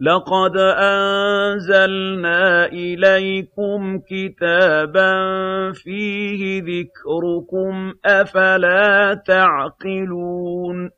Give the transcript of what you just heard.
لَقَدْ أَنزَلْنَا إِلَيْكُمْ كِتَابًا فِيهِ ذِكْرُكُمْ ۖ أَفَلَا تَعْقِلُونَ